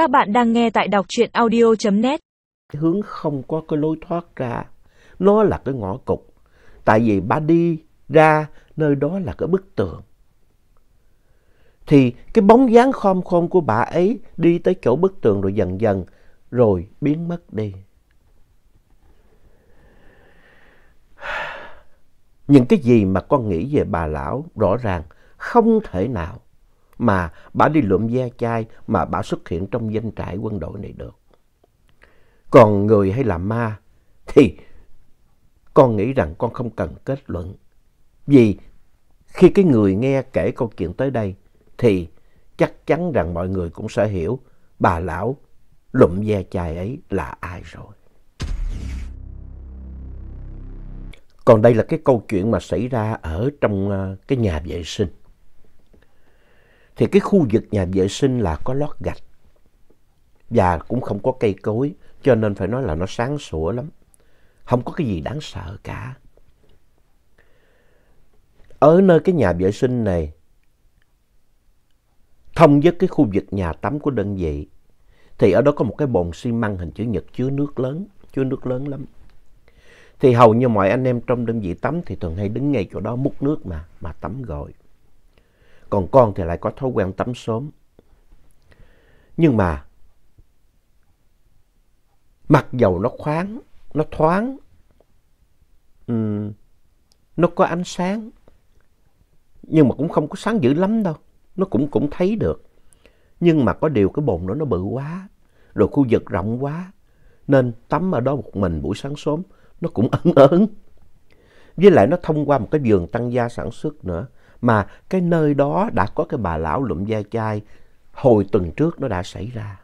Các bạn đang nghe tại đọc truyện audio.net. Hướng không có cái lối thoát ra. Nó là cái ngõ cụt. Tại vì bà đi ra nơi đó là cái bức tường. Thì cái bóng dáng khom khom của bà ấy đi tới chỗ bức tường rồi dần dần rồi biến mất đi. Những cái gì mà con nghĩ về bà lão rõ ràng không thể nào mà bà đi lượm ve chai mà bà xuất hiện trong danh trại quân đội này được. Còn người hay là ma thì con nghĩ rằng con không cần kết luận. Vì khi cái người nghe kể câu chuyện tới đây thì chắc chắn rằng mọi người cũng sẽ hiểu bà lão lụm ve chai ấy là ai rồi. Còn đây là cái câu chuyện mà xảy ra ở trong ờ, cái nhà vệ sinh. Thì cái khu vực nhà vệ sinh là có lót gạch và cũng không có cây cối cho nên phải nói là nó sáng sủa lắm. Không có cái gì đáng sợ cả. Ở nơi cái nhà vệ sinh này thông với cái khu vực nhà tắm của đơn vị thì ở đó có một cái bồn xi măng hình chữ nhật chứa nước lớn, chứa nước lớn lắm. Thì hầu như mọi anh em trong đơn vị tắm thì thường hay đứng ngay chỗ đó múc nước mà, mà tắm gọi. Còn con thì lại có thói quen tắm sớm. Nhưng mà, mặc dầu nó khoáng, nó thoáng, um, nó có ánh sáng, nhưng mà cũng không có sáng dữ lắm đâu. Nó cũng cũng thấy được. Nhưng mà có điều cái bồn đó nó bự quá, rồi khu vực rộng quá, nên tắm ở đó một mình buổi sáng sớm nó cũng ấn ớn. Với lại nó thông qua một cái vườn tăng gia sản xuất nữa. Mà cái nơi đó đã có cái bà lão lụm da chai hồi tuần trước nó đã xảy ra.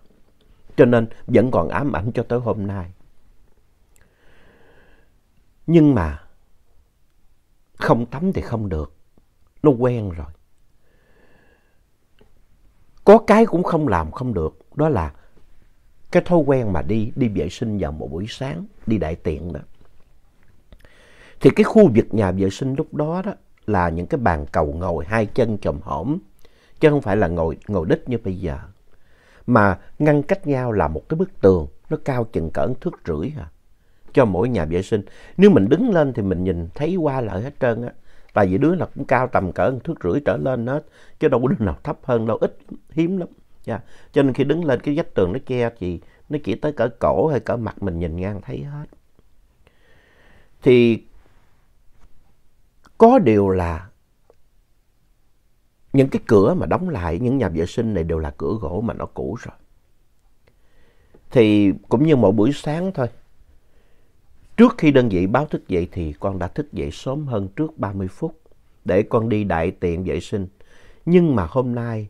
Cho nên vẫn còn ám ảnh cho tới hôm nay. Nhưng mà không tắm thì không được. Nó quen rồi. Có cái cũng không làm không được. Đó là cái thói quen mà đi đi vệ sinh vào một buổi sáng, đi đại tiện đó. Thì cái khu vực nhà vệ sinh lúc đó đó là những cái bàn cầu ngồi hai chân chồm hổm, chứ không phải là ngồi ngồi đít như bây giờ. Mà ngăn cách nhau là một cái bức tường, nó cao chừng cỡ thước rưỡi à, cho mỗi nhà vệ sinh. Nếu mình đứng lên thì mình nhìn thấy qua lại hết trơn á. Tại vì đứa nào cũng cao tầm cỡ thước rưỡi trở lên hết, chứ đâu có đứa nào thấp hơn đâu, ít, hiếm lắm. Yeah. Cho nên khi đứng lên cái vách tường nó che thì nó chỉ tới cỡ cổ hay cỡ mặt mình nhìn ngang thấy hết. Thì có điều là những cái cửa mà đóng lại, những nhà vệ sinh này đều là cửa gỗ mà nó cũ rồi. Thì cũng như mỗi buổi sáng thôi. Trước khi đơn vị báo thức dậy thì con đã thức dậy sớm hơn trước 30 phút để con đi đại tiện vệ sinh. Nhưng mà hôm nay,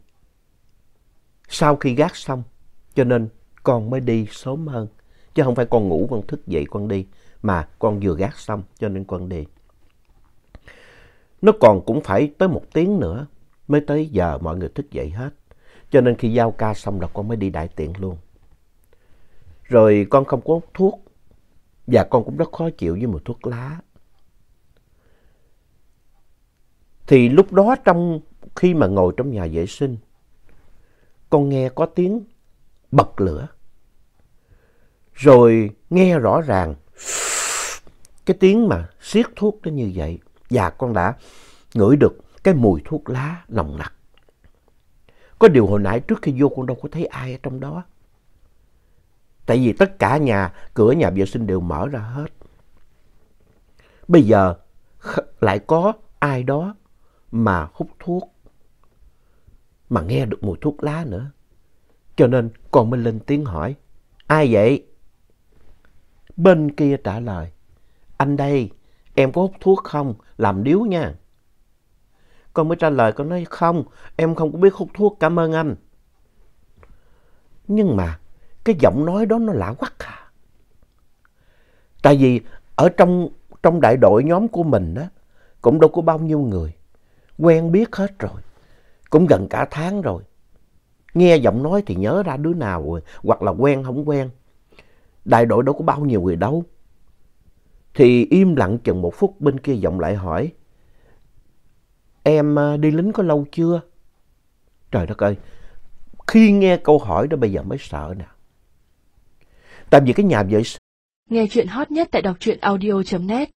sau khi gác xong, cho nên con mới đi sớm hơn. Chứ không phải con ngủ con thức dậy con đi, mà con vừa gác xong cho nên con đi. Nó còn cũng phải tới một tiếng nữa mới tới giờ mọi người thức dậy hết. Cho nên khi giao ca xong là con mới đi đại tiện luôn. Rồi con không có hút thuốc và con cũng rất khó chịu với mùi thuốc lá. Thì lúc đó trong khi mà ngồi trong nhà vệ sinh, con nghe có tiếng bật lửa. Rồi nghe rõ ràng cái tiếng mà siết thuốc nó như vậy và con đã ngửi được cái mùi thuốc lá nồng nặc. Có điều hồi nãy trước khi vô con đâu có thấy ai ở trong đó. Tại vì tất cả nhà, cửa nhà vệ sinh đều mở ra hết. Bây giờ lại có ai đó mà hút thuốc, mà nghe được mùi thuốc lá nữa. Cho nên con mới lên tiếng hỏi, ai vậy? Bên kia trả lời, anh đây, em có hút thuốc không? Làm điếu nha. Con mới trả lời, con nói không, em không có biết hút thuốc, cảm ơn anh. Nhưng mà cái giọng nói đó nó lạ quắc à. Tại vì ở trong, trong đại đội nhóm của mình đó, cũng đâu có bao nhiêu người. Quen biết hết rồi. Cũng gần cả tháng rồi. Nghe giọng nói thì nhớ ra đứa nào rồi, hoặc là quen không quen. Đại đội đâu có bao nhiêu người đâu. Thì im lặng chừng một phút bên kia giọng lại hỏi. Em à, đi lính có lâu chưa? Trời đất ơi, khi nghe câu hỏi đó bây giờ mới sợ nè. Tại vì cái nhà vệ Nghe chuyện hot nhất tại đọc truyện audio.net